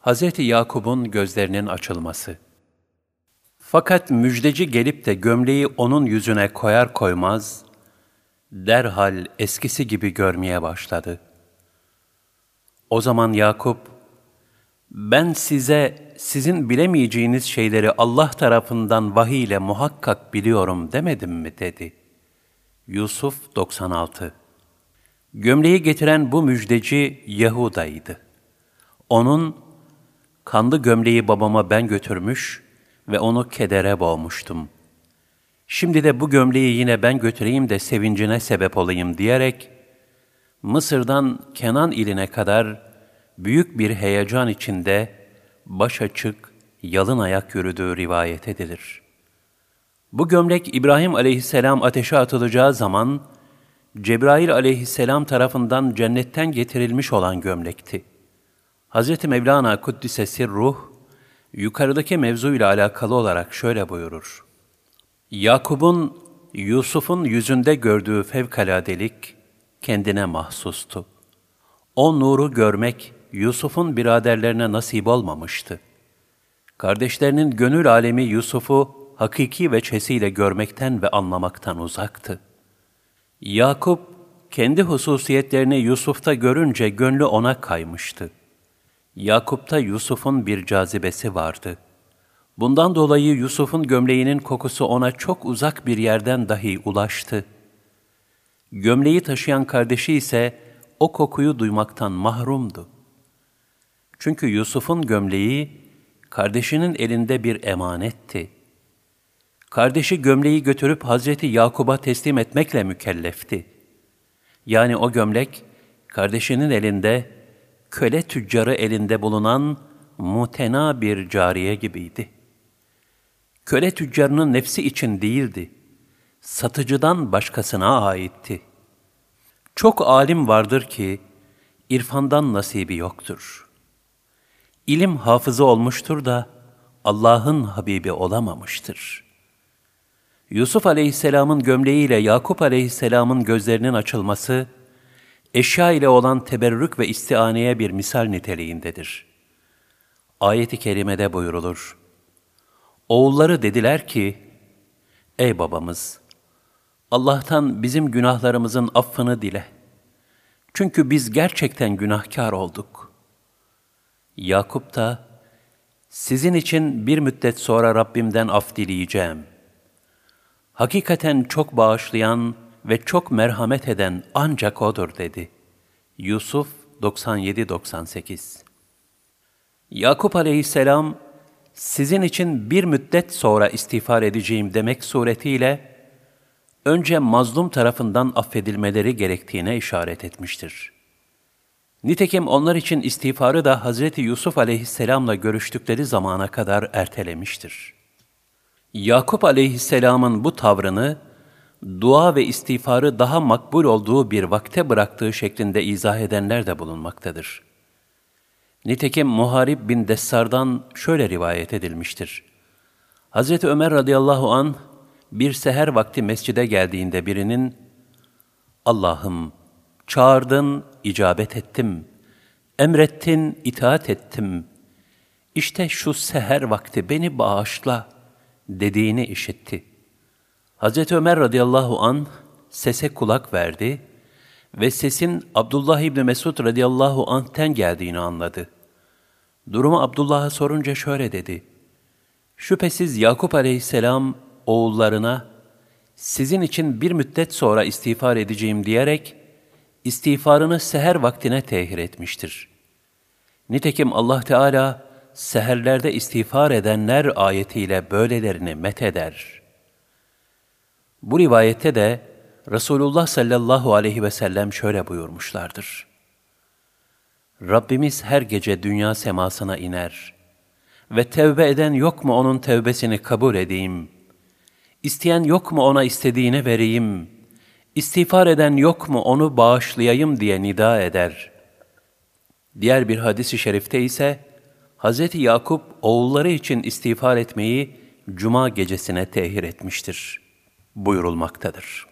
Hz. Yakub'un gözlerinin açılması Fakat müjdeci gelip de gömleği onun yüzüne koyar koymaz, derhal eskisi gibi görmeye başladı. O zaman Yakup, ben size sizin bilemeyeceğiniz şeyleri Allah tarafından vahiy ile muhakkak biliyorum demedim mi dedi. Yusuf 96 Gömleği getiren bu müjdeci Yahuda'ydı. Onun, kanlı gömleği babama ben götürmüş ve onu kedere boğmuştum. Şimdi de bu gömleği yine ben götüreyim de sevincine sebep olayım diyerek, Mısır'dan Kenan iline kadar büyük bir heyecan içinde baş açık, yalın ayak yürüdüğü rivayet edilir. Bu gömlek İbrahim aleyhisselam ateşe atılacağı zaman, Cebrail aleyhisselam tarafından cennetten getirilmiş olan gömlekti. Hz. Mevlana Kuddise Ruh, yukarıdaki mevzuyla alakalı olarak şöyle buyurur. Yakub'un, Yusuf'un yüzünde gördüğü fevkaladelik kendine mahsustu. O nuru görmek Yusuf'un biraderlerine nasip olmamıştı. Kardeşlerinin gönül alemi Yusuf'u hakiki veçhesiyle görmekten ve anlamaktan uzaktı. Yakup, kendi hususiyetlerini Yusuf'ta görünce gönlü ona kaymıştı. Yakup'ta Yusuf'un bir cazibesi vardı. Bundan dolayı Yusuf'un gömleğinin kokusu ona çok uzak bir yerden dahi ulaştı. Gömleği taşıyan kardeşi ise o kokuyu duymaktan mahrumdu. Çünkü Yusuf'un gömleği kardeşinin elinde bir emanetti. Kardeşi gömleği götürüp Hazreti Yakub'a teslim etmekle mükellefti. Yani o gömlek kardeşinin elinde, köle tüccarı elinde bulunan mutena bir cariye gibiydi. Köle tüccarının nefsi için değildi, satıcıdan başkasına aitti. Çok alim vardır ki, irfandan nasibi yoktur. İlim hafızı olmuştur da, Allah'ın Habibi olamamıştır.'' Yusuf aleyhisselamın gömleğiyle Yakup aleyhisselamın gözlerinin açılması, eşya ile olan teberrük ve istianeye bir misal niteliğindedir. Ayet-i kerimede buyurulur. Oğulları dediler ki, Ey babamız! Allah'tan bizim günahlarımızın affını dile. Çünkü biz gerçekten günahkar olduk. Yakup da, sizin için bir müddet sonra Rabbimden af dileyeceğim. Hakikaten çok bağışlayan ve çok merhamet eden ancak O'dur dedi. Yusuf 97-98 Yakup aleyhisselam, sizin için bir müddet sonra istiğfar edeceğim demek suretiyle, önce mazlum tarafından affedilmeleri gerektiğine işaret etmiştir. Nitekim onlar için istiğfarı da Hazreti Yusuf aleyhisselamla görüştükleri zamana kadar ertelemiştir.'' Yakup aleyhisselamın bu tavrını, dua ve istiğfarı daha makbul olduğu bir vakte bıraktığı şeklinde izah edenler de bulunmaktadır. Nitekim Muharib bin Dessar'dan şöyle rivayet edilmiştir. Hazreti Ömer radıyallahu an bir seher vakti mescide geldiğinde birinin Allah'ım çağırdın, icabet ettim. Emrettin, itaat ettim. İşte şu seher vakti beni bağışla.'' dediğini işitti. Hz. Ömer radıyallahu an sese kulak verdi ve sesin Abdullah İbni Mesud radıyallahu anh'ten geldiğini anladı. Durumu Abdullah'a sorunca şöyle dedi. Şüphesiz Yakup aleyhisselam oğullarına sizin için bir müddet sonra istiğfar edeceğim diyerek istiğfarını seher vaktine tehir etmiştir. Nitekim Allah Teala seherlerde istiğfar edenler ayetiyle böylelerini metheder. Bu rivayette de Resulullah sallallahu aleyhi ve sellem şöyle buyurmuşlardır. Rabbimiz her gece dünya semasına iner ve tevbe eden yok mu onun tevbesini kabul edeyim? İsteyen yok mu ona istediğini vereyim? İstiğfar eden yok mu onu bağışlayayım diye nida eder. Diğer bir hadisi şerifte ise, Hz. Yakup oğulları için istiğfar etmeyi cuma gecesine tehir etmiştir buyurulmaktadır.